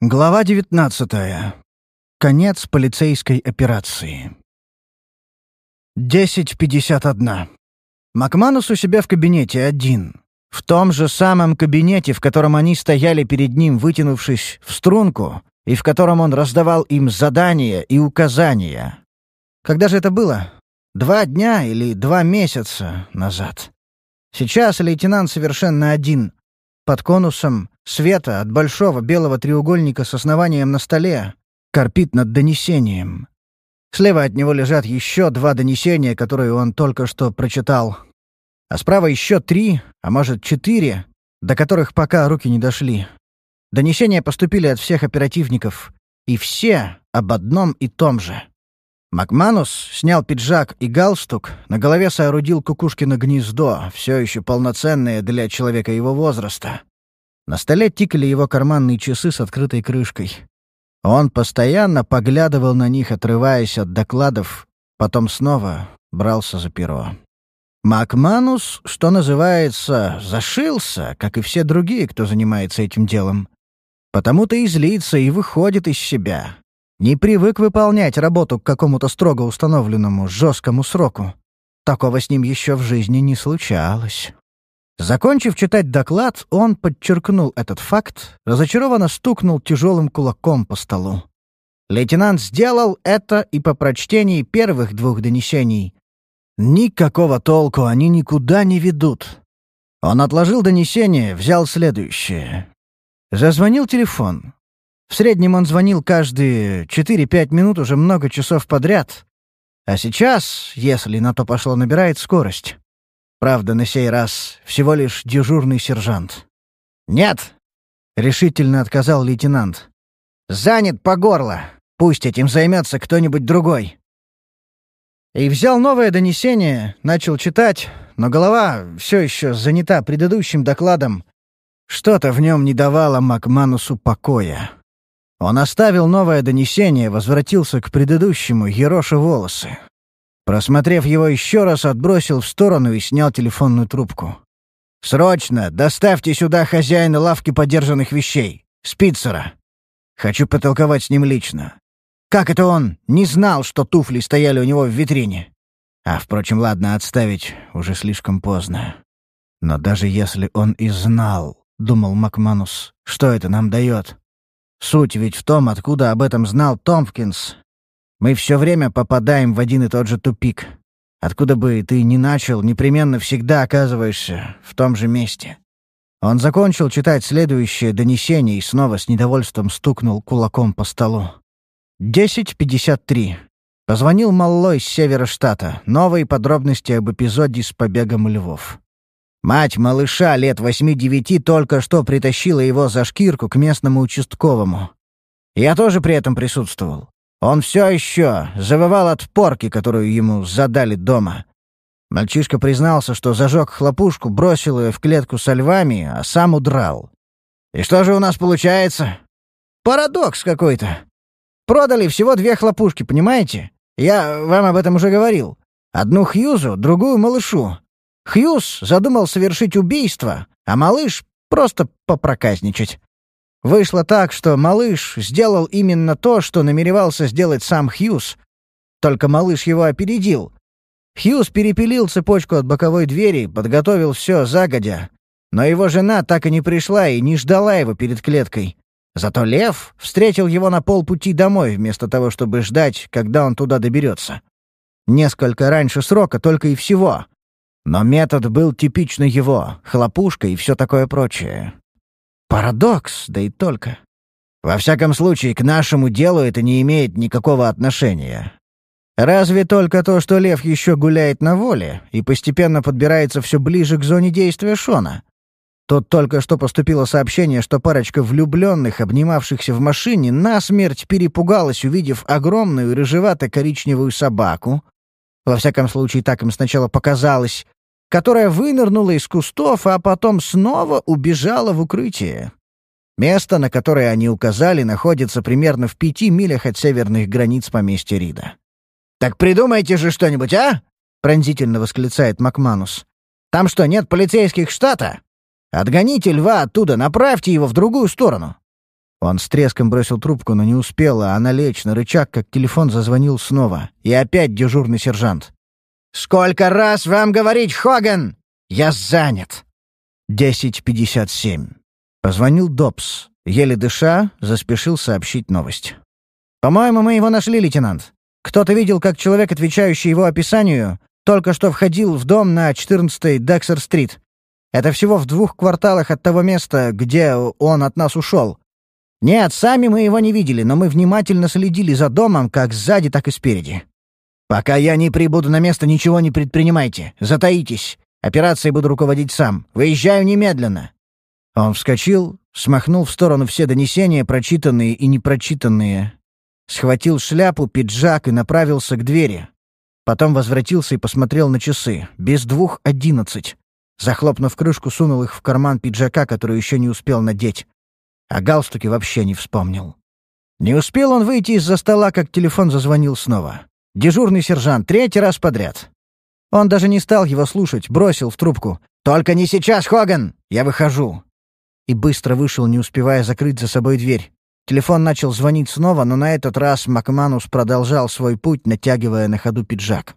Глава 19. Конец полицейской операции. 10.51. Макманус у себя в кабинете один. В том же самом кабинете, в котором они стояли перед ним, вытянувшись в струнку, и в котором он раздавал им задания и указания. Когда же это было? Два дня или два месяца назад. Сейчас лейтенант совершенно один. Под конусом света от большого белого треугольника с основанием на столе корпит над донесением. Слева от него лежат еще два донесения, которые он только что прочитал. А справа еще три, а может четыре, до которых пока руки не дошли. Донесения поступили от всех оперативников. И все об одном и том же. Макманус снял пиджак и галстук, на голове соорудил кукушкино гнездо, все еще полноценное для человека его возраста. На столе тикали его карманные часы с открытой крышкой. Он постоянно поглядывал на них, отрываясь от докладов, потом снова брался за перо. Макманус, что называется, зашился, как и все другие, кто занимается этим делом. Потому-то и злится, и выходит из себя. Не привык выполнять работу к какому-то строго установленному, жесткому сроку. Такого с ним еще в жизни не случалось. Закончив читать доклад, он подчеркнул этот факт, разочарованно стукнул тяжелым кулаком по столу. Лейтенант сделал это и по прочтении первых двух донесений. Никакого толку они никуда не ведут. Он отложил донесение, взял следующее. Зазвонил телефон. В среднем он звонил каждые 4-5 минут уже много часов подряд. А сейчас, если на то пошло, набирает скорость. Правда, на сей раз всего лишь дежурный сержант. «Нет!» — решительно отказал лейтенант. «Занят по горло. Пусть этим займется кто-нибудь другой». И взял новое донесение, начал читать, но голова все еще занята предыдущим докладом. Что-то в нем не давало Макманусу покоя. Он оставил новое донесение, возвратился к предыдущему, ероша волосы. Просмотрев его еще раз, отбросил в сторону и снял телефонную трубку. «Срочно! Доставьте сюда хозяина лавки подержанных вещей! Спицера! Хочу потолковать с ним лично. Как это он не знал, что туфли стояли у него в витрине? А, впрочем, ладно, отставить уже слишком поздно. Но даже если он и знал, — думал Макманус, — что это нам дает? Суть ведь в том, откуда об этом знал Томпкинс. Мы все время попадаем в один и тот же тупик. Откуда бы ты ни начал, непременно всегда оказываешься в том же месте. Он закончил читать следующее донесение и снова с недовольством стукнул кулаком по столу. 10.53. Позвонил Маллой с севера штата. Новые подробности об эпизоде с побегом львов. Мать малыша лет восьми-девяти только что притащила его за шкирку к местному участковому. Я тоже при этом присутствовал. Он все еще завывал от порки, которую ему задали дома. Мальчишка признался, что зажег хлопушку, бросил ее в клетку со львами, а сам удрал. И что же у нас получается? Парадокс какой-то. Продали всего две хлопушки, понимаете? Я вам об этом уже говорил. Одну Хьюзу, другую малышу. Хьюз задумал совершить убийство, а малыш — просто попроказничать. Вышло так, что малыш сделал именно то, что намеревался сделать сам Хьюз. Только малыш его опередил. Хьюз перепилил цепочку от боковой двери, подготовил все загодя. Но его жена так и не пришла и не ждала его перед клеткой. Зато лев встретил его на полпути домой, вместо того, чтобы ждать, когда он туда доберется. Несколько раньше срока только и всего. Но метод был типично его, хлопушка и все такое прочее. Парадокс, да и только. Во всяком случае, к нашему делу это не имеет никакого отношения. Разве только то, что лев еще гуляет на воле и постепенно подбирается все ближе к зоне действия Шона. Тут только что поступило сообщение, что парочка влюбленных, обнимавшихся в машине, насмерть перепугалась, увидев огромную рыжевато-коричневую собаку. Во всяком случае, так им сначала показалось, которая вынырнула из кустов, а потом снова убежала в укрытие. Место, на которое они указали, находится примерно в пяти милях от северных границ поместья Рида. «Так придумайте же что-нибудь, а?» — пронзительно восклицает Макманус. «Там что, нет полицейских штата? Отгоните льва оттуда, направьте его в другую сторону. Он с треском бросил трубку, но не успела она лечь на рычаг, как телефон зазвонил снова. И опять дежурный сержант. «Сколько раз вам говорить, Хоган? Я занят!» Десять пятьдесят семь. Позвонил Добс. Еле дыша, заспешил сообщить новость. «По-моему, мы его нашли, лейтенант. Кто-то видел, как человек, отвечающий его описанию, только что входил в дом на 14-й Дексер-стрит. Это всего в двух кварталах от того места, где он от нас ушел. Нет, сами мы его не видели, но мы внимательно следили за домом, как сзади, так и спереди. Пока я не прибуду на место, ничего не предпринимайте. Затаитесь. Операцией буду руководить сам. Выезжаю немедленно». Он вскочил, смахнул в сторону все донесения, прочитанные и непрочитанные. Схватил шляпу, пиджак и направился к двери. Потом возвратился и посмотрел на часы. Без двух одиннадцать. Захлопнув крышку, сунул их в карман пиджака, который еще не успел надеть. А галстуки вообще не вспомнил. Не успел он выйти из-за стола, как телефон зазвонил снова. Дежурный сержант, третий раз подряд. Он даже не стал его слушать, бросил в трубку. «Только не сейчас, Хоган! Я выхожу!» И быстро вышел, не успевая закрыть за собой дверь. Телефон начал звонить снова, но на этот раз Макманус продолжал свой путь, натягивая на ходу пиджак.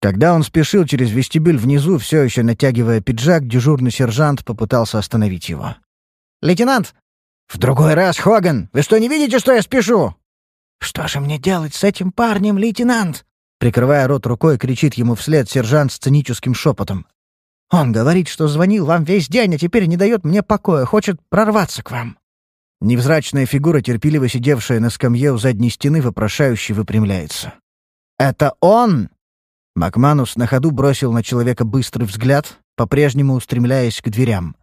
Когда он спешил через вестибюль внизу, все еще натягивая пиджак, дежурный сержант попытался остановить его. «Лейтенант, «В другой раз, Хоган! Вы что, не видите, что я спешу?» «Что же мне делать с этим парнем, лейтенант?» Прикрывая рот рукой, кричит ему вслед сержант с циническим шепотом. «Он говорит, что звонил вам весь день, а теперь не дает мне покоя, хочет прорваться к вам». Невзрачная фигура, терпеливо сидевшая на скамье у задней стены, вопрошающе выпрямляется. «Это он?» Макманус на ходу бросил на человека быстрый взгляд, по-прежнему устремляясь к дверям.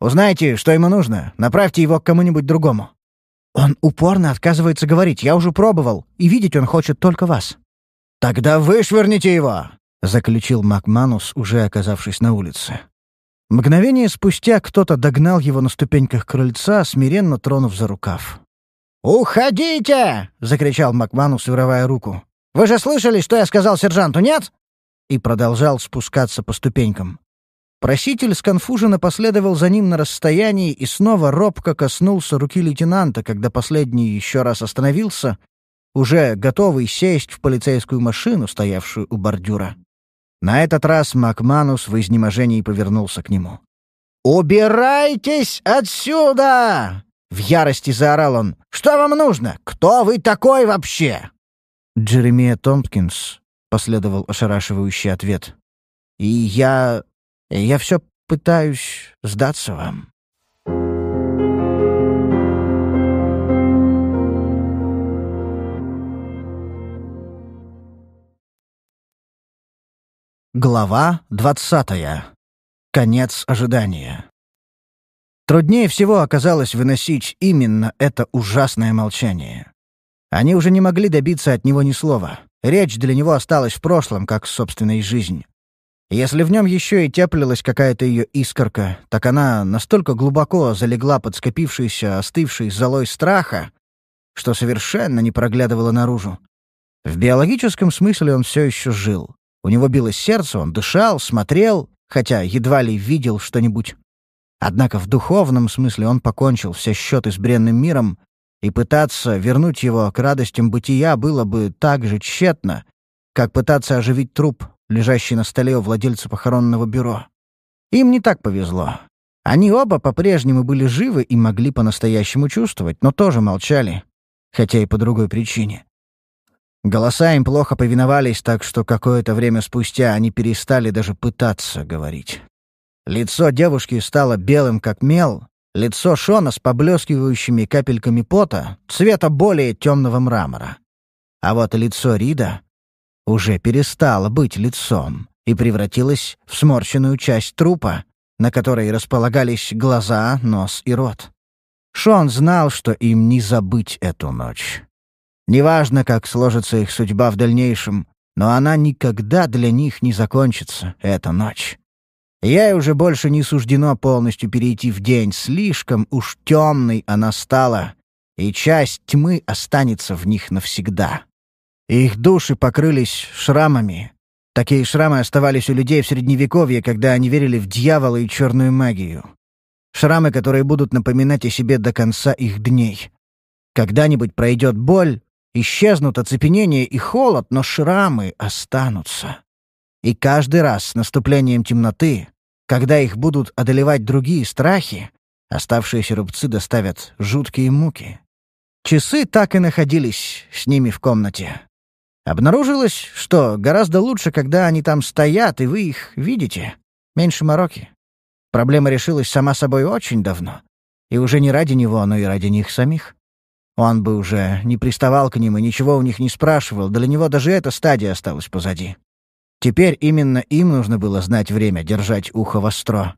Узнайте, что ему нужно. Направьте его к кому-нибудь другому». «Он упорно отказывается говорить. Я уже пробовал. И видеть он хочет только вас». «Тогда вышвырните его!» — заключил Макманус, уже оказавшись на улице. Мгновение спустя кто-то догнал его на ступеньках крыльца, смиренно тронув за рукав. «Уходите!» — закричал Макманус, вырывая руку. «Вы же слышали, что я сказал сержанту, нет?» И продолжал спускаться по ступенькам. Проситель сконфуженно последовал за ним на расстоянии и снова робко коснулся руки лейтенанта, когда последний еще раз остановился, уже готовый сесть в полицейскую машину, стоявшую у бордюра. На этот раз Макманус в изнеможении повернулся к нему. «Убирайтесь отсюда!» — в ярости заорал он. «Что вам нужно? Кто вы такой вообще?» «Джеремия Томпкинс», — последовал ошарашивающий ответ. «И я я все пытаюсь сдаться вам. Глава двадцатая. Конец ожидания. Труднее всего оказалось выносить именно это ужасное молчание. Они уже не могли добиться от него ни слова. Речь для него осталась в прошлом, как собственная жизнь. Если в нем еще и теплилась какая-то ее искорка, так она настолько глубоко залегла под скопившейся, остывшей золой страха, что совершенно не проглядывала наружу. В биологическом смысле он все еще жил. У него билось сердце, он дышал, смотрел, хотя едва ли видел что-нибудь. Однако в духовном смысле он покончил все счеты с бренным миром, и пытаться вернуть его к радостям бытия было бы так же тщетно, как пытаться оживить труп, лежащий на столе у владельца похоронного бюро. Им не так повезло. Они оба по-прежнему были живы и могли по-настоящему чувствовать, но тоже молчали, хотя и по другой причине. Голоса им плохо повиновались, так что какое-то время спустя они перестали даже пытаться говорить. Лицо девушки стало белым, как мел, лицо Шона с поблескивающими капельками пота, цвета более темного мрамора. А вот лицо Рида уже перестала быть лицом и превратилась в сморщенную часть трупа, на которой располагались глаза, нос и рот. Шон знал, что им не забыть эту ночь. Неважно, как сложится их судьба в дальнейшем, но она никогда для них не закончится, эта ночь. Ей уже больше не суждено полностью перейти в день, слишком уж темной она стала, и часть тьмы останется в них навсегда. Их души покрылись шрамами. Такие шрамы оставались у людей в Средневековье, когда они верили в дьявола и черную магию. Шрамы, которые будут напоминать о себе до конца их дней. Когда-нибудь пройдет боль, исчезнут оцепенение и холод, но шрамы останутся. И каждый раз с наступлением темноты, когда их будут одолевать другие страхи, оставшиеся рубцы доставят жуткие муки. Часы так и находились с ними в комнате. Обнаружилось, что гораздо лучше, когда они там стоят, и вы их видите. Меньше мороки. Проблема решилась сама собой очень давно. И уже не ради него, но и ради них самих. Он бы уже не приставал к ним и ничего у них не спрашивал, для него даже эта стадия осталась позади. Теперь именно им нужно было знать время, держать ухо востро.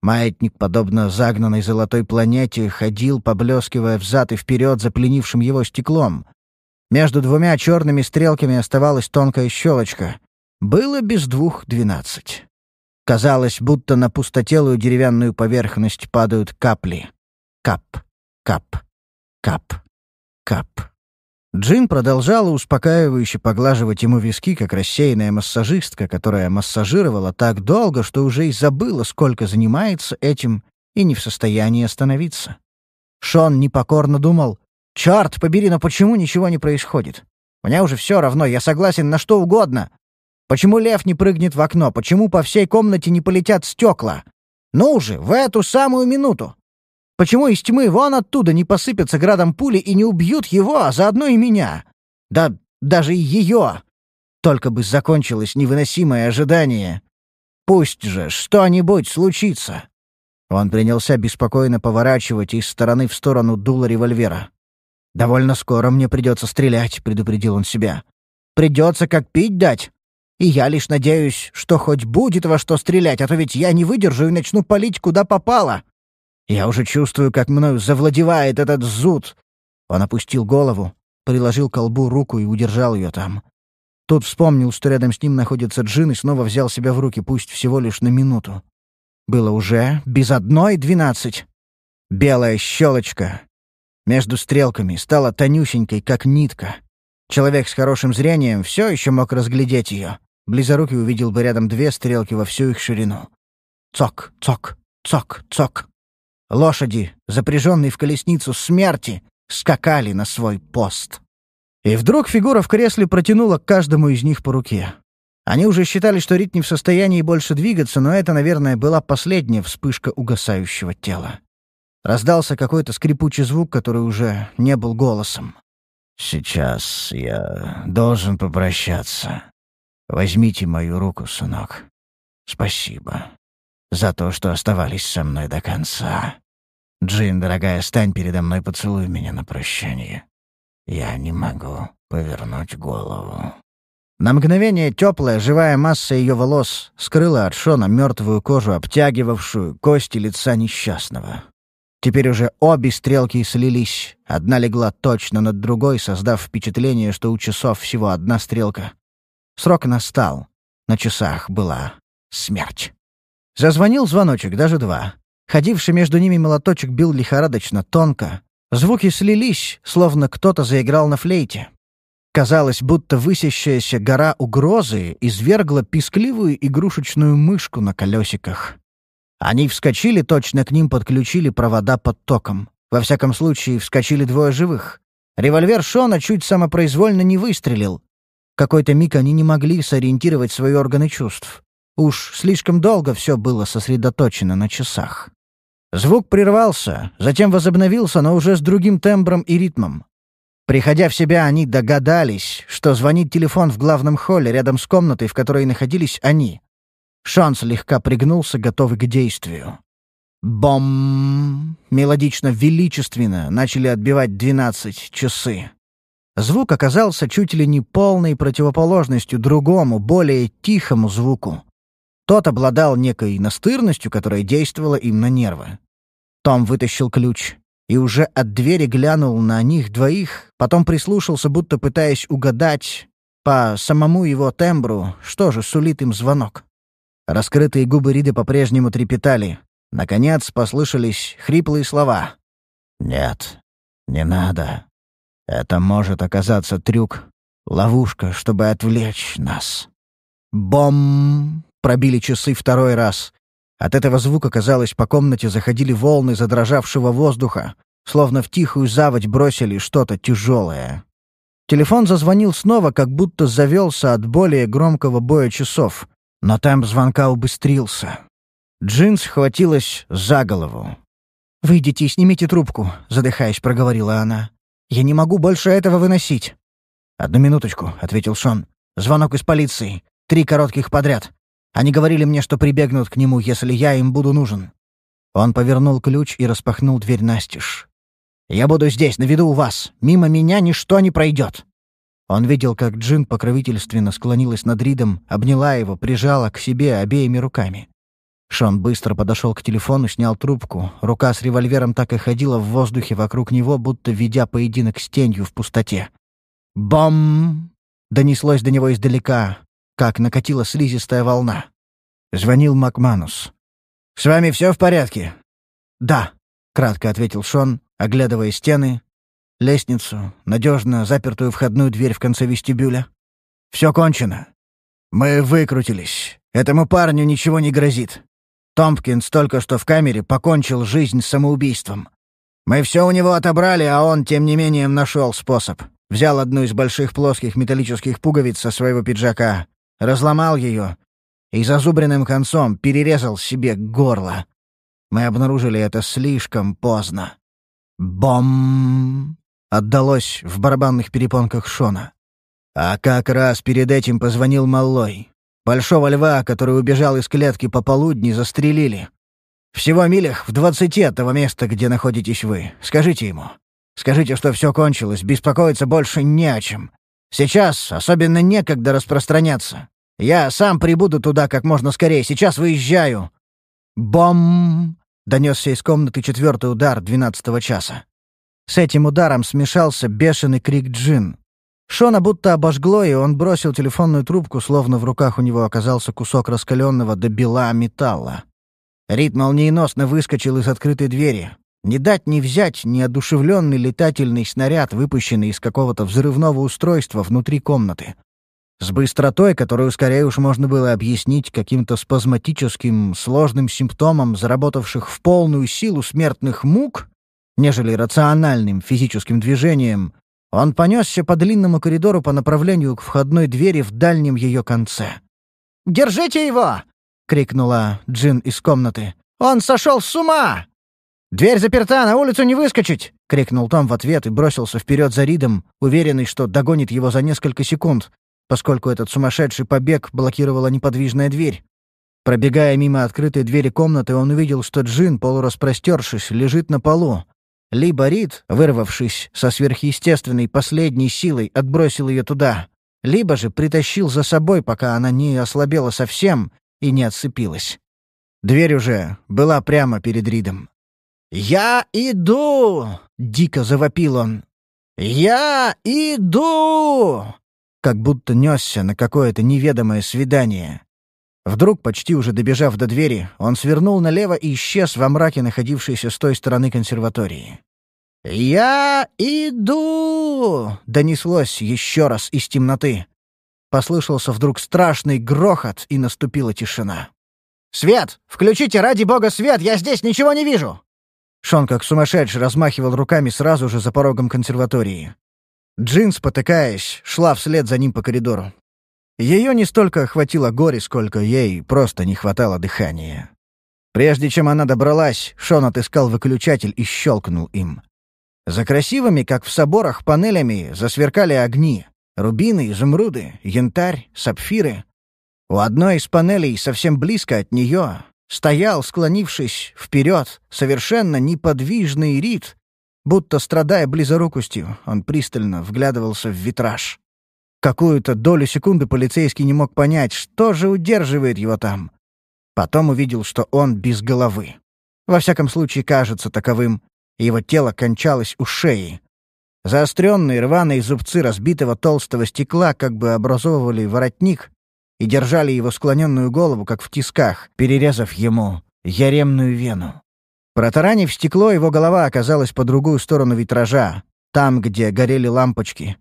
Маятник, подобно загнанной золотой планете, ходил, поблескивая взад и вперед за пленившим его стеклом. Между двумя черными стрелками оставалась тонкая щелочка. Было без двух двенадцать. Казалось, будто на пустотелую деревянную поверхность падают капли. Кап, кап, кап, кап. Джин продолжала успокаивающе поглаживать ему виски, как рассеянная массажистка, которая массажировала так долго, что уже и забыла, сколько занимается этим, и не в состоянии остановиться. Шон непокорно думал, «Черт побери, но почему ничего не происходит? Мне уже все равно, я согласен на что угодно, Почему лев не прыгнет в окно? Почему по всей комнате не полетят стекла? Ну уже, в эту самую минуту! Почему из тьмы вон оттуда не посыпятся градом пули и не убьют его, а заодно и меня? Да даже и ее! Только бы закончилось невыносимое ожидание. Пусть же что-нибудь случится. Он принялся беспокойно поворачивать из стороны в сторону дула револьвера. «Довольно скоро мне придется стрелять», — предупредил он себя. «Придется как пить дать. И я лишь надеюсь, что хоть будет во что стрелять, а то ведь я не выдержу и начну палить куда попало. Я уже чувствую, как мною завладевает этот зуд. Он опустил голову, приложил к колбу руку и удержал ее там. Тут вспомнил, что рядом с ним находится Джин, и снова взял себя в руки, пусть всего лишь на минуту. Было уже без одной двенадцать. Белая щелочка между стрелками стала тонюсенькой, как нитка. Человек с хорошим зрением все еще мог разглядеть ее. Близорукий увидел бы рядом две стрелки во всю их ширину. Цок, цок, цок, цок. Лошади, запряженные в колесницу смерти, скакали на свой пост. И вдруг фигура в кресле протянула к каждому из них по руке. Они уже считали, что Рит не в состоянии больше двигаться, но это, наверное, была последняя вспышка угасающего тела. Раздался какой-то скрипучий звук, который уже не был голосом. «Сейчас я должен попрощаться», Возьмите мою руку, сынок. Спасибо за то, что оставались со мной до конца. Джин, дорогая, стань передо мной, поцелуй меня на прощание. Я не могу повернуть голову. На мгновение теплая, живая масса ее волос скрыла от Шона мертвую кожу, обтягивавшую кости лица несчастного. Теперь уже обе стрелки слились. Одна легла точно над другой, создав впечатление, что у часов всего одна стрелка. Срок настал. На часах была смерть. Зазвонил звоночек, даже два. Ходивший между ними молоточек бил лихорадочно, тонко. Звуки слились, словно кто-то заиграл на флейте. Казалось, будто высящаяся гора угрозы извергла пискливую игрушечную мышку на колесиках. Они вскочили, точно к ним подключили провода под током. Во всяком случае, вскочили двое живых. Револьвер Шона чуть самопроизвольно не выстрелил. Какой-то миг они не могли сориентировать свои органы чувств. Уж слишком долго все было сосредоточено на часах. Звук прервался, затем возобновился, но уже с другим тембром и ритмом. Приходя в себя, они догадались, что звонит телефон в главном холле рядом с комнатой, в которой находились они. Шон слегка пригнулся, готовый к действию. Бом! Мелодично, величественно начали отбивать двенадцать часы. Звук оказался чуть ли не полной противоположностью другому, более тихому звуку. Тот обладал некой настырностью, которая действовала им на нервы. Том вытащил ключ и уже от двери глянул на них двоих, потом прислушался, будто пытаясь угадать по самому его тембру, что же сулит им звонок. Раскрытые губы Риды по-прежнему трепетали. Наконец послышались хриплые слова. «Нет, не надо. Это может оказаться трюк, ловушка, чтобы отвлечь нас. Бом! Пробили часы второй раз. От этого звука, казалось, по комнате заходили волны задрожавшего воздуха, словно в тихую заводь бросили что-то тяжелое. Телефон зазвонил снова, как будто завелся от более громкого боя часов, но темп звонка убыстрился. Джинс хватилась за голову. «Выйдите и снимите трубку», — задыхаясь, проговорила она. «Я не могу больше этого выносить». «Одну минуточку», — ответил Шон. «Звонок из полиции. Три коротких подряд. Они говорили мне, что прибегнут к нему, если я им буду нужен». Он повернул ключ и распахнул дверь настежь. «Я буду здесь, на виду у вас. Мимо меня ничто не пройдет». Он видел, как Джин покровительственно склонилась над Ридом, обняла его, прижала к себе обеими руками. Шон быстро подошел к телефону, снял трубку. Рука с револьвером так и ходила в воздухе вокруг него, будто ведя поединок с тенью в пустоте. «Бом!» — донеслось до него издалека как накатила слизистая волна. Звонил Макманус. «С вами все в порядке?» «Да», — кратко ответил Шон, оглядывая стены, лестницу, надежно запертую входную дверь в конце вестибюля. «Все кончено. Мы выкрутились. Этому парню ничего не грозит. Томпкинс только что в камере покончил жизнь самоубийством. Мы все у него отобрали, а он, тем не менее, нашел способ. Взял одну из больших плоских металлических пуговиц со своего пиджака, разломал ее и зазубренным концом перерезал себе горло. Мы обнаружили это слишком поздно. Бом! Отдалось в барабанных перепонках Шона. А как раз перед этим позвонил Маллой. Большого льва, который убежал из клетки пополудни, застрелили. Всего милях в двадцати от того места, где находитесь вы. Скажите ему. Скажите, что все кончилось, беспокоиться больше не о чем. Сейчас особенно некогда распространяться. Я сам прибуду туда как можно скорее. Сейчас выезжаю. Бом! Донесся из комнаты четвертый удар двенадцатого часа. С этим ударом смешался бешеный крик Джин. Шона будто обожгло, и он бросил телефонную трубку, словно в руках у него оказался кусок раскаленного до бела металла. Рид молниеносно выскочил из открытой двери. Не дать не взять неодушевленный летательный снаряд, выпущенный из какого-то взрывного устройства внутри комнаты. С быстротой, которую скорее уж можно было объяснить каким-то спазматическим, сложным симптомом заработавших в полную силу смертных мук, нежели рациональным физическим движением, он понесся по длинному коридору по направлению к входной двери в дальнем ее конце. «Держите его!» — крикнула Джин из комнаты. «Он сошел с ума!» «Дверь заперта, на улицу не выскочить!» — крикнул Том в ответ и бросился вперед за Ридом, уверенный, что догонит его за несколько секунд, поскольку этот сумасшедший побег блокировала неподвижная дверь. Пробегая мимо открытой двери комнаты, он увидел, что Джин, полураспростершись, лежит на полу. Либо Рид, вырвавшись со сверхъестественной последней силой, отбросил ее туда, либо же притащил за собой, пока она не ослабела совсем и не отцепилась. Дверь уже была прямо перед Ридом. «Я иду!» — дико завопил он. «Я иду!» Как будто несся на какое-то неведомое свидание. Вдруг, почти уже добежав до двери, он свернул налево и исчез во мраке, находившейся с той стороны консерватории. «Я иду!» — донеслось еще раз из темноты. Послышался вдруг страшный грохот, и наступила тишина. «Свет! Включите, ради бога, свет! Я здесь ничего не вижу!» Шон как сумасшедший размахивал руками сразу же за порогом консерватории. Джин, спотыкаясь, шла вслед за ним по коридору. Ее не столько охватило горе, сколько ей просто не хватало дыхания. Прежде чем она добралась, Шон отыскал выключатель и щелкнул им. За красивыми, как в соборах, панелями засверкали огни. Рубины, изумруды, янтарь, сапфиры. У одной из панелей совсем близко от нее Стоял, склонившись вперед, совершенно неподвижный Рид, будто страдая близорукостью, он пристально вглядывался в витраж. Какую-то долю секунды полицейский не мог понять, что же удерживает его там. Потом увидел, что он без головы. Во всяком случае, кажется таковым. Его тело кончалось у шеи. Заостренные рваные зубцы разбитого толстого стекла как бы образовывали воротник, и держали его склоненную голову, как в тисках, перерезав ему яремную вену. Протаранив стекло, его голова оказалась по другую сторону витража, там, где горели лампочки.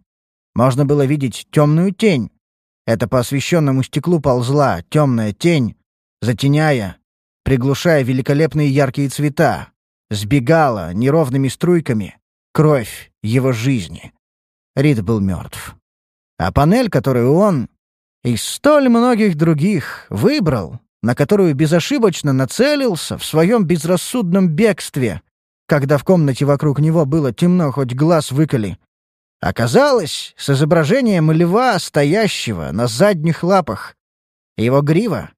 Можно было видеть темную тень. Это по освещенному стеклу ползла темная тень, затеняя, приглушая великолепные яркие цвета. Сбегала неровными струйками кровь его жизни. Рид был мертв. А панель, которую он, из столь многих других, выбрал, на которую безошибочно нацелился в своем безрассудном бегстве, когда в комнате вокруг него было темно, хоть глаз выколи, оказалась с изображением льва, стоящего на задних лапах. Его грива,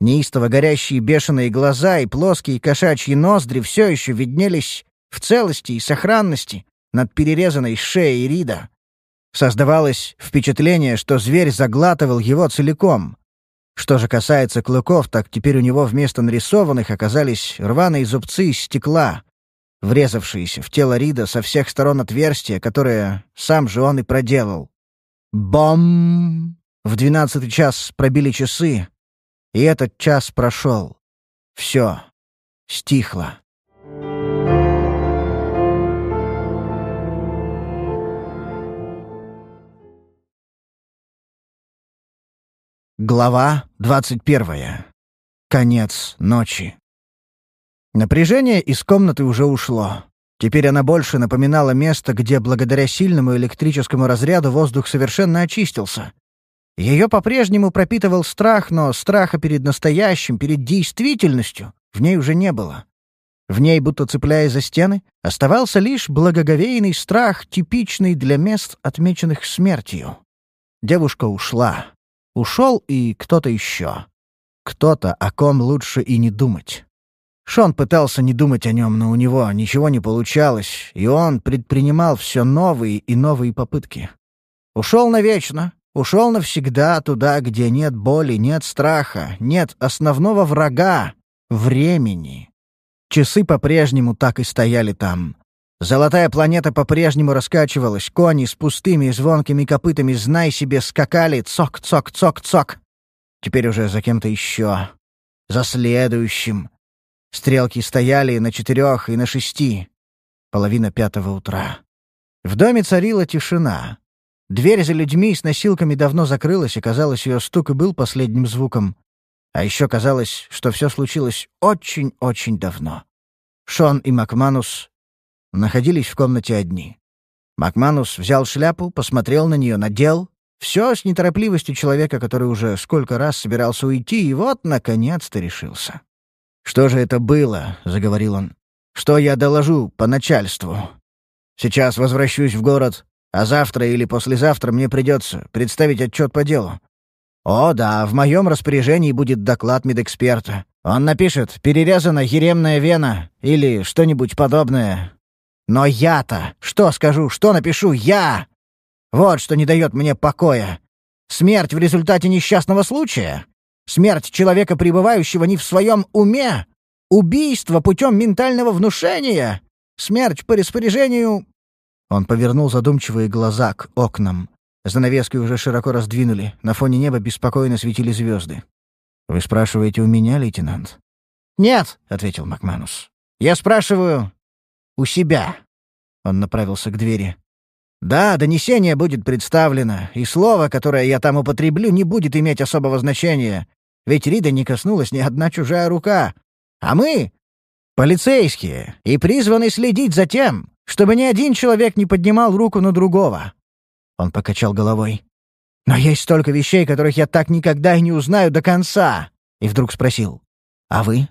неистово горящие бешеные глаза и плоские кошачьи ноздри все еще виднелись в целости и сохранности над перерезанной шеей Рида. Создавалось впечатление, что зверь заглатывал его целиком. Что же касается клыков, так теперь у него вместо нарисованных оказались рваные зубцы из стекла, врезавшиеся в тело Рида со всех сторон отверстия, которое сам же он и проделал. Бом! В двенадцатый час пробили часы, и этот час прошел. Все. Стихло. Глава двадцать первая. Конец ночи. Напряжение из комнаты уже ушло. Теперь она больше напоминала место, где благодаря сильному электрическому разряду воздух совершенно очистился. Ее по-прежнему пропитывал страх, но страха перед настоящим, перед действительностью в ней уже не было. В ней, будто цепляясь за стены, оставался лишь благоговейный страх, типичный для мест, отмеченных смертью. Девушка ушла. Ушел и кто-то еще. Кто-то, о ком лучше и не думать. Шон пытался не думать о нем, но у него ничего не получалось, и он предпринимал все новые и новые попытки. Ушел навечно, ушел навсегда туда, где нет боли, нет страха, нет основного врага — времени. Часы по-прежнему так и стояли там. Золотая планета по-прежнему раскачивалась, кони с пустыми и звонкими копытами, знай себе, скакали цок-цок-цок-цок. Теперь уже за кем-то еще. За следующим. Стрелки стояли на четырех и на шести. Половина пятого утра. В доме царила тишина. Дверь за людьми с носилками давно закрылась, и, казалось, ее стук и был последним звуком. А еще казалось, что все случилось очень-очень давно. Шон и Макманус находились в комнате одни. Макманус взял шляпу, посмотрел на нее, надел. Все с неторопливостью человека, который уже сколько раз собирался уйти, и вот, наконец-то, решился. «Что же это было?» — заговорил он. «Что я доложу по начальству? Сейчас возвращусь в город, а завтра или послезавтра мне придется представить отчет по делу. О, да, в моем распоряжении будет доклад медэксперта. Он напишет «перерезана еремная вена» или что-нибудь подобное. Но я-то что скажу, что напишу я? Вот что не дает мне покоя. Смерть в результате несчастного случая? Смерть человека, пребывающего не в своем уме? Убийство путем ментального внушения? Смерть по распоряжению...» Он повернул задумчивые глаза к окнам. Занавески уже широко раздвинули, на фоне неба беспокойно светили звезды. «Вы спрашиваете у меня, лейтенант?» «Нет», — ответил Макманус. «Я спрашиваю, у себя». Он направился к двери. «Да, донесение будет представлено, и слово, которое я там употреблю, не будет иметь особого значения, ведь Рида не коснулась ни одна чужая рука. А мы — полицейские, и призваны следить за тем, чтобы ни один человек не поднимал руку на другого». Он покачал головой. «Но есть столько вещей, которых я так никогда и не узнаю до конца!» И вдруг спросил. «А вы?»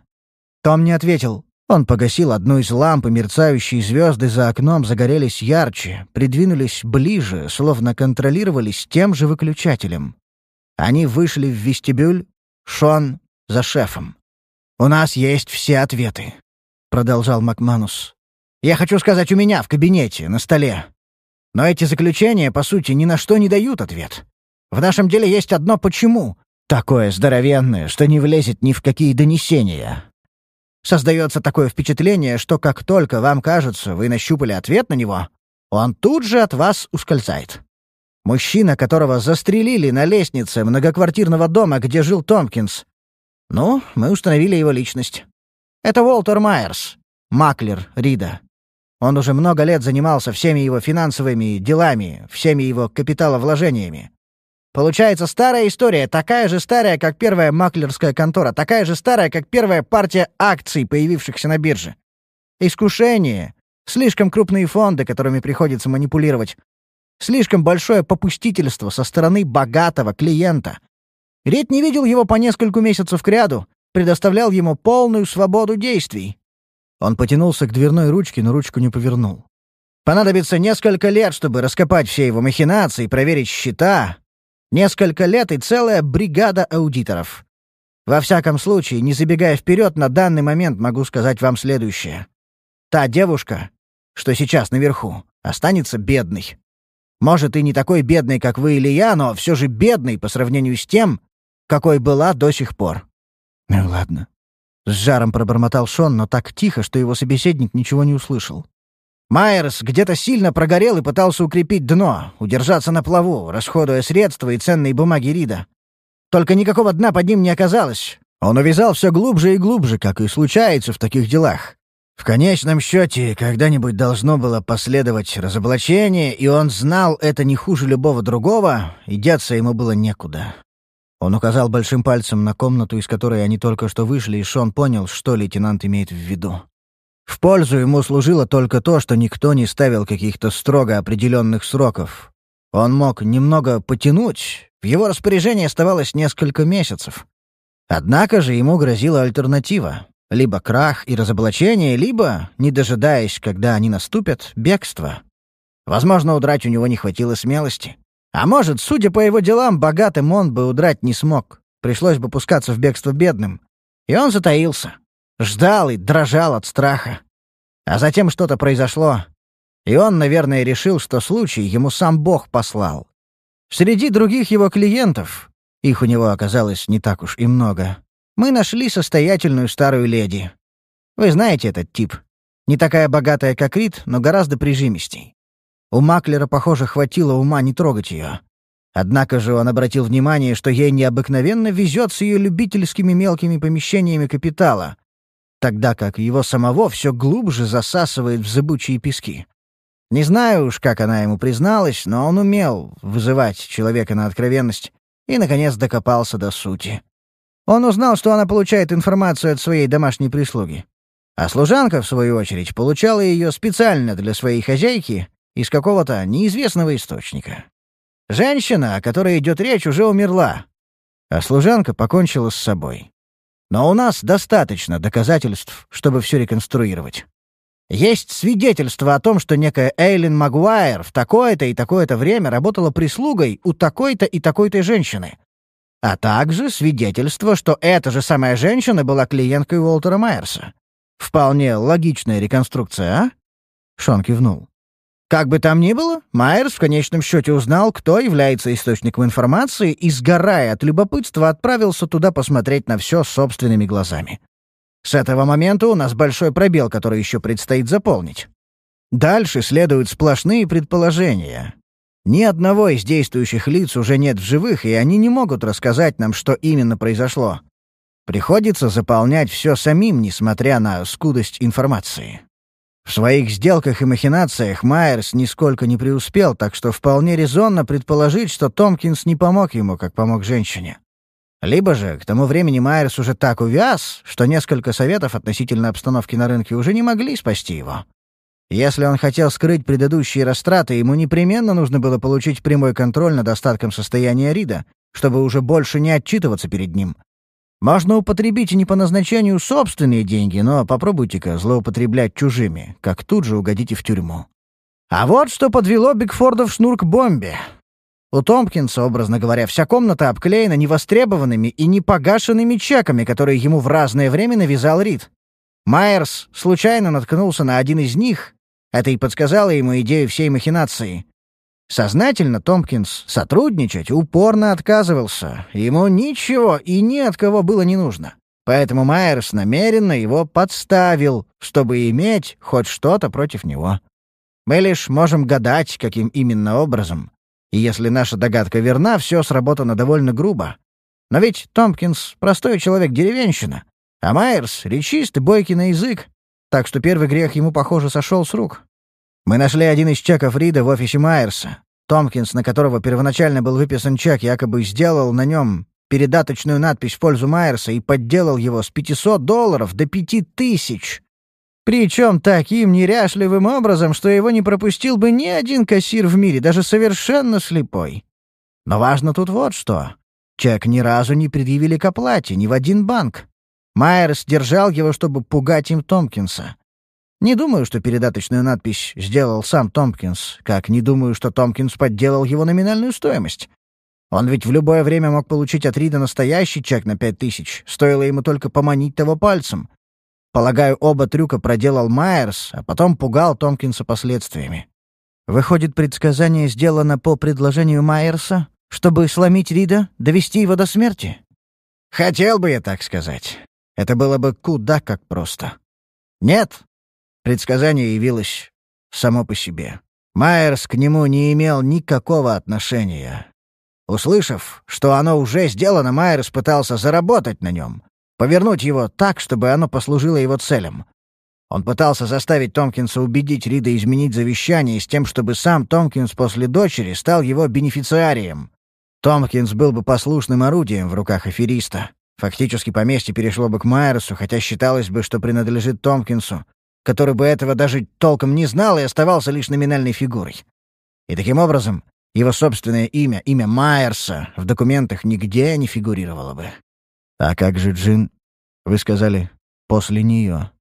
Том не ответил. Он погасил одну из ламп, и мерцающие звезды за окном загорелись ярче, придвинулись ближе, словно контролировались тем же выключателем. Они вышли в вестибюль, Шон за шефом. «У нас есть все ответы», — продолжал Макманус. «Я хочу сказать, у меня в кабинете, на столе. Но эти заключения, по сути, ни на что не дают ответ. В нашем деле есть одно «почему», такое здоровенное, что не влезет ни в какие донесения. Создается такое впечатление, что как только вам кажется, вы нащупали ответ на него, он тут же от вас ускользает. Мужчина, которого застрелили на лестнице многоквартирного дома, где жил Томпкинс. Ну, мы установили его личность. Это Уолтер Майерс, маклер Рида. Он уже много лет занимался всеми его финансовыми делами, всеми его капиталовложениями. Получается старая история, такая же старая, как первая маклерская контора, такая же старая, как первая партия акций, появившихся на бирже. Искушение. Слишком крупные фонды, которыми приходится манипулировать. Слишком большое попустительство со стороны богатого клиента. Рид не видел его по нескольку месяцев кряду, предоставлял ему полную свободу действий. Он потянулся к дверной ручке, но ручку не повернул. Понадобится несколько лет, чтобы раскопать все его махинации, проверить счета. Несколько лет и целая бригада аудиторов. Во всяком случае, не забегая вперед, на данный момент могу сказать вам следующее. Та девушка, что сейчас наверху, останется бедной. Может, и не такой бедной, как вы или я, но все же бедной по сравнению с тем, какой была до сих пор. Ну ладно. С жаром пробормотал Шон, но так тихо, что его собеседник ничего не услышал. Майерс где-то сильно прогорел и пытался укрепить дно, удержаться на плаву, расходуя средства и ценные бумаги Рида. Только никакого дна под ним не оказалось. Он увязал все глубже и глубже, как и случается в таких делах. В конечном счете, когда-нибудь должно было последовать разоблачение, и он знал это не хуже любого другого, и деться ему было некуда. Он указал большим пальцем на комнату, из которой они только что вышли, и Шон понял, что лейтенант имеет в виду. В пользу ему служило только то, что никто не ставил каких-то строго определенных сроков. Он мог немного потянуть, в его распоряжении оставалось несколько месяцев. Однако же ему грозила альтернатива. Либо крах и разоблачение, либо, не дожидаясь, когда они наступят, бегство. Возможно, удрать у него не хватило смелости. А может, судя по его делам, богатым он бы удрать не смог. Пришлось бы пускаться в бегство бедным. И он затаился. Ждал и дрожал от страха. А затем что-то произошло. И он, наверное, решил, что случай ему сам Бог послал. Среди других его клиентов, их у него оказалось не так уж и много, мы нашли состоятельную старую леди. Вы знаете этот тип. Не такая богатая, как Рид, но гораздо прижимистей. У Маклера, похоже, хватило ума не трогать ее. Однако же он обратил внимание, что ей необыкновенно везет с ее любительскими мелкими помещениями капитала, тогда как его самого все глубже засасывает в зыбучие пески. Не знаю уж, как она ему призналась, но он умел вызывать человека на откровенность и, наконец, докопался до сути. Он узнал, что она получает информацию от своей домашней прислуги. А служанка, в свою очередь, получала ее специально для своей хозяйки из какого-то неизвестного источника. Женщина, о которой идет речь, уже умерла, а служанка покончила с собой. Но у нас достаточно доказательств, чтобы все реконструировать. Есть свидетельство о том, что некая Эйлин Магуайр в такое-то и такое-то время работала прислугой у такой-то и такой-то женщины. А также свидетельство, что эта же самая женщина была клиенткой Уолтера Майерса. Вполне логичная реконструкция, а? Шон кивнул. Как бы там ни было, Майерс в конечном счете узнал, кто является источником информации и, сгорая от любопытства, отправился туда посмотреть на все собственными глазами. С этого момента у нас большой пробел, который еще предстоит заполнить. Дальше следуют сплошные предположения, ни одного из действующих лиц уже нет в живых, и они не могут рассказать нам, что именно произошло. Приходится заполнять все самим, несмотря на скудость информации. В своих сделках и махинациях Майерс нисколько не преуспел, так что вполне резонно предположить, что Томкинс не помог ему, как помог женщине. Либо же к тому времени Майерс уже так увяз, что несколько советов относительно обстановки на рынке уже не могли спасти его. Если он хотел скрыть предыдущие растраты, ему непременно нужно было получить прямой контроль над остатком состояния Рида, чтобы уже больше не отчитываться перед ним. Можно употребить не по назначению собственные деньги, но попробуйте-ка злоупотреблять чужими, как тут же угодите в тюрьму. А вот что подвело Бигфорда в шнур к бомбе. У Томпкинса, образно говоря, вся комната обклеена невостребованными и непогашенными чеками, которые ему в разное время навязал Рид. Майерс случайно наткнулся на один из них это и подсказало ему идею всей махинации. Сознательно Томпкинс сотрудничать упорно отказывался. Ему ничего и ни от кого было не нужно. Поэтому Майерс намеренно его подставил, чтобы иметь хоть что-то против него. Мы лишь можем гадать, каким именно образом. И если наша догадка верна, все сработано довольно грубо. Но ведь Томпкинс — простой человек-деревенщина, а Майерс — речист и бойкий на язык. Так что первый грех ему, похоже, сошел с рук. Мы нашли один из чеков Рида в офисе Майерса. Томпкинс, на которого первоначально был выписан чек, якобы сделал на нем передаточную надпись в пользу Майерса и подделал его с 500 долларов до 5000. Причем таким неряшливым образом, что его не пропустил бы ни один кассир в мире, даже совершенно слепой. Но важно тут вот что. Чек ни разу не предъявили к оплате, ни в один банк. Майерс держал его, чтобы пугать им Томпкинса. Не думаю, что передаточную надпись сделал сам Томпкинс, как не думаю, что Томпкинс подделал его номинальную стоимость. Он ведь в любое время мог получить от Рида настоящий чек на пять тысяч, стоило ему только поманить того пальцем. Полагаю, оба трюка проделал Майерс, а потом пугал Томпкинса последствиями. Выходит, предсказание сделано по предложению Майерса, чтобы сломить Рида, довести его до смерти? Хотел бы я так сказать. Это было бы куда как просто. Нет, Предсказание явилось само по себе. Майерс к нему не имел никакого отношения. Услышав, что оно уже сделано, Майерс пытался заработать на нем, повернуть его так, чтобы оно послужило его целям. Он пытался заставить Томпкинса убедить Рида изменить завещание с тем, чтобы сам Томпкинс после дочери стал его бенефициарием. Томпкинс был бы послушным орудием в руках афериста. Фактически поместье перешло бы к Майерсу, хотя считалось бы, что принадлежит Томпкинсу, который бы этого даже толком не знал и оставался лишь номинальной фигурой. И таким образом его собственное имя, имя Майерса, в документах нигде не фигурировало бы. «А как же Джин?» Вы сказали, после нее.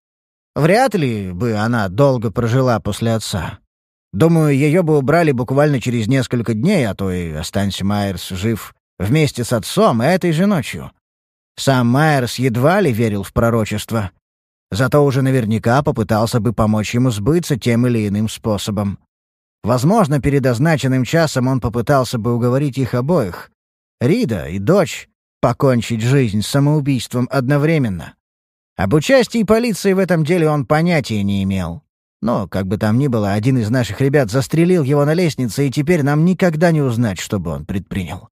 Вряд ли бы она долго прожила после отца. Думаю, ее бы убрали буквально через несколько дней, а то и останься Майерс жив вместе с отцом этой же ночью. Сам Майерс едва ли верил в пророчество, Зато уже наверняка попытался бы помочь ему сбыться тем или иным способом. Возможно, перед означенным часом он попытался бы уговорить их обоих, Рида и дочь, покончить жизнь самоубийством одновременно. Об участии полиции в этом деле он понятия не имел. Но, как бы там ни было, один из наших ребят застрелил его на лестнице, и теперь нам никогда не узнать, что бы он предпринял.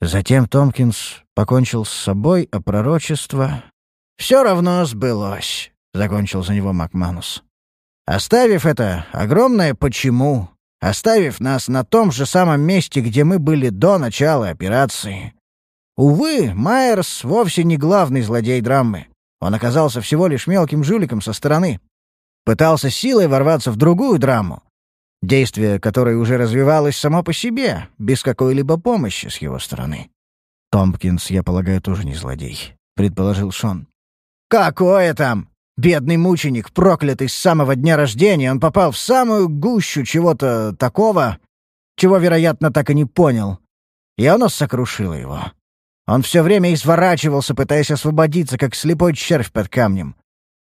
Затем Томпкинс покончил с собой, а пророчество... Все равно сбылось закончил за него Макманус. Оставив это огромное «почему», оставив нас на том же самом месте, где мы были до начала операции. Увы, Майерс вовсе не главный злодей драмы. Он оказался всего лишь мелким жуликом со стороны. Пытался силой ворваться в другую драму, действие которой уже развивалось само по себе, без какой-либо помощи с его стороны. «Томпкинс, я полагаю, тоже не злодей», — предположил Шон. «Какое там? Бедный мученик, проклятый с самого дня рождения, он попал в самую гущу чего-то такого, чего, вероятно, так и не понял. И оно сокрушило его. Он все время изворачивался, пытаясь освободиться, как слепой червь под камнем.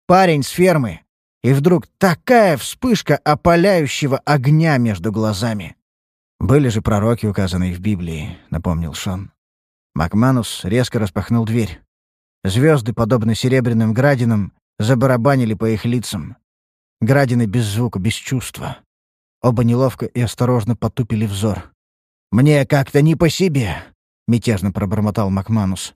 Парень с фермы. И вдруг такая вспышка опаляющего огня между глазами. «Были же пророки, указанные в Библии», — напомнил Шон. Макманус резко распахнул дверь. Звезды, подобно серебряным градинам, забарабанили по их лицам. Градины без звука, без чувства. Оба неловко и осторожно потупили взор. «Мне как-то не по себе», — мятежно пробормотал Макманус.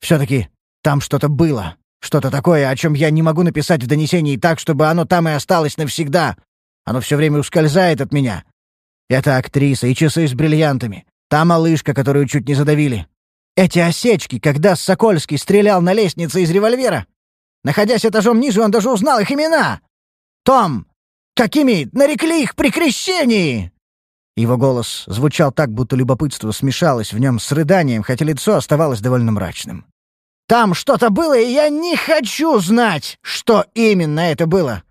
«Все-таки там что-то было, что-то такое, о чем я не могу написать в донесении так, чтобы оно там и осталось навсегда. Оно все время ускользает от меня. Это актриса и часы с бриллиантами. Та малышка, которую чуть не задавили. Эти осечки, когда Сокольский стрелял на лестнице из револьвера. Находясь этажом ниже, он даже узнал их имена. «Том! Какими нарекли их при крещении?» Его голос звучал так, будто любопытство смешалось в нем с рыданием, хотя лицо оставалось довольно мрачным. «Там что-то было, и я не хочу знать, что именно это было!»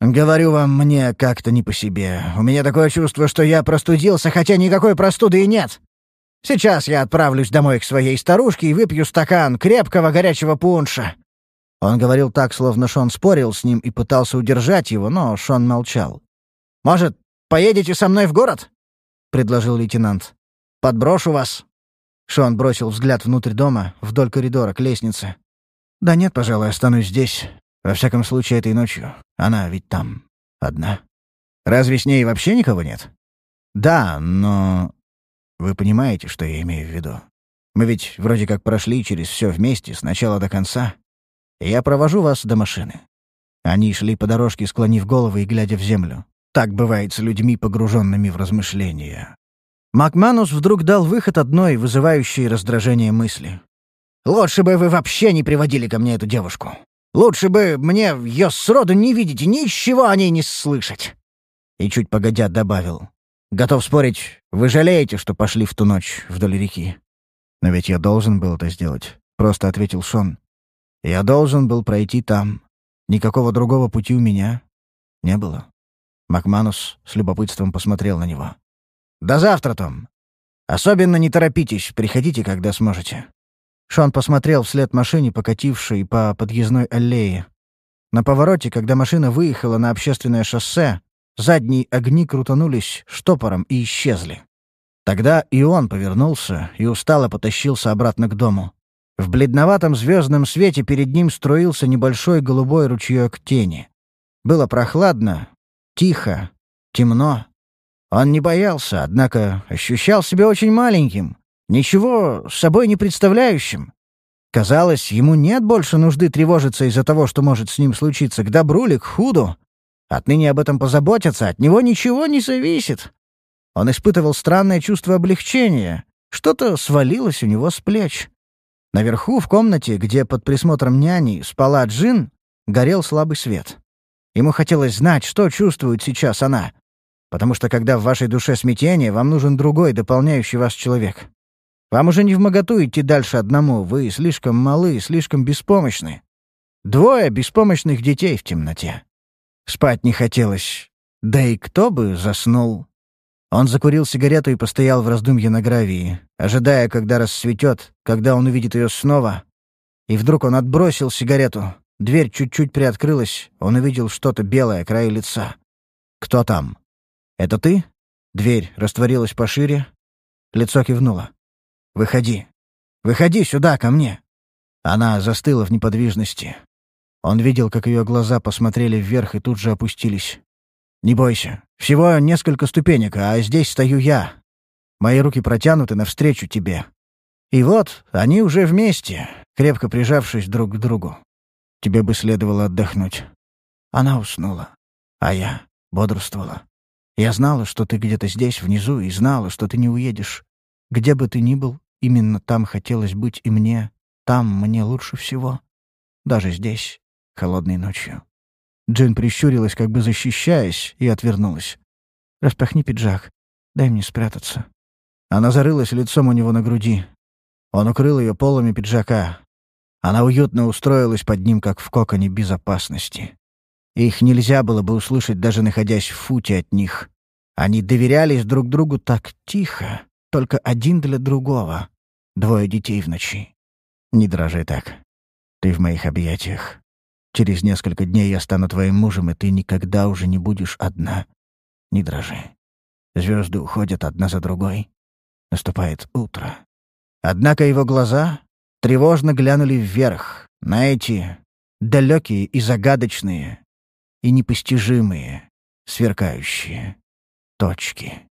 «Говорю вам, мне как-то не по себе. У меня такое чувство, что я простудился, хотя никакой простуды и нет. Сейчас я отправлюсь домой к своей старушке и выпью стакан крепкого горячего пунша. Он говорил так, словно Шон спорил с ним и пытался удержать его, но Шон молчал. «Может, поедете со мной в город?» — предложил лейтенант. «Подброшу вас». Шон бросил взгляд внутрь дома, вдоль коридора, к лестнице. «Да нет, пожалуй, останусь здесь. Во всяком случае, этой ночью. Она ведь там. Одна. Разве с ней вообще никого нет?» «Да, но...» «Вы понимаете, что я имею в виду? Мы ведь вроде как прошли через все вместе, с начала до конца. Я провожу вас до машины». Они шли по дорожке, склонив головы и глядя в землю. Так бывает с людьми, погруженными в размышления. Макманус вдруг дал выход одной, вызывающей раздражение мысли. «Лучше бы вы вообще не приводили ко мне эту девушку. Лучше бы мне ее сроду не видеть и ничего о ней не слышать!» И чуть погодя добавил. «Готов спорить, вы жалеете, что пошли в ту ночь вдоль реки?» «Но ведь я должен был это сделать», — просто ответил Шон. «Я должен был пройти там. Никакого другого пути у меня не было». Макманус с любопытством посмотрел на него. «До завтра, Том. Особенно не торопитесь, приходите, когда сможете». Шон посмотрел вслед машине, покатившей по подъездной аллее. На повороте, когда машина выехала на общественное шоссе, задние огни крутанулись штопором и исчезли. Тогда и он повернулся и устало потащился обратно к дому. В бледноватом звездном свете перед ним струился небольшой голубой ручеек тени. Было прохладно, тихо, темно. Он не боялся, однако ощущал себя очень маленьким, ничего собой не представляющим. Казалось, ему нет больше нужды тревожиться из-за того, что может с ним случиться, к добру ли, к худу. Отныне об этом позаботятся, от него ничего не зависит. Он испытывал странное чувство облегчения. Что-то свалилось у него с плеч. Наверху, в комнате, где под присмотром няни спала Джин, горел слабый свет. Ему хотелось знать, что чувствует сейчас она. Потому что когда в вашей душе смятение, вам нужен другой, дополняющий вас человек. Вам уже не вмоготу идти дальше одному, вы слишком малы, слишком беспомощны. Двое беспомощных детей в темноте. Спать не хотелось. Да и кто бы заснул? Он закурил сигарету и постоял в раздумье на гравии, ожидая, когда рассветет, когда он увидит ее снова. И вдруг он отбросил сигарету. Дверь чуть-чуть приоткрылась, он увидел что-то белое, край лица. «Кто там?» «Это ты?» Дверь растворилась пошире. Лицо кивнуло. «Выходи. Выходи сюда, ко мне». Она застыла в неподвижности. Он видел, как ее глаза посмотрели вверх и тут же опустились. «Не бойся. Всего несколько ступенек, а здесь стою я. Мои руки протянуты навстречу тебе. И вот они уже вместе, крепко прижавшись друг к другу. Тебе бы следовало отдохнуть». Она уснула, а я бодрствовала. Я знала, что ты где-то здесь, внизу, и знала, что ты не уедешь. Где бы ты ни был, именно там хотелось быть и мне. Там мне лучше всего. Даже здесь, холодной ночью. Джин прищурилась, как бы защищаясь, и отвернулась. «Распахни пиджак. Дай мне спрятаться». Она зарылась лицом у него на груди. Он укрыл ее полами пиджака. Она уютно устроилась под ним, как в коконе безопасности. Их нельзя было бы услышать, даже находясь в футе от них. Они доверялись друг другу так тихо, только один для другого. Двое детей в ночи. Не дрожи так. Ты в моих объятиях. Через несколько дней я стану твоим мужем, и ты никогда уже не будешь одна. Не дрожи. Звезды уходят одна за другой. Наступает утро. Однако его глаза тревожно глянули вверх, на эти далекие и загадочные, и непостижимые, сверкающие точки.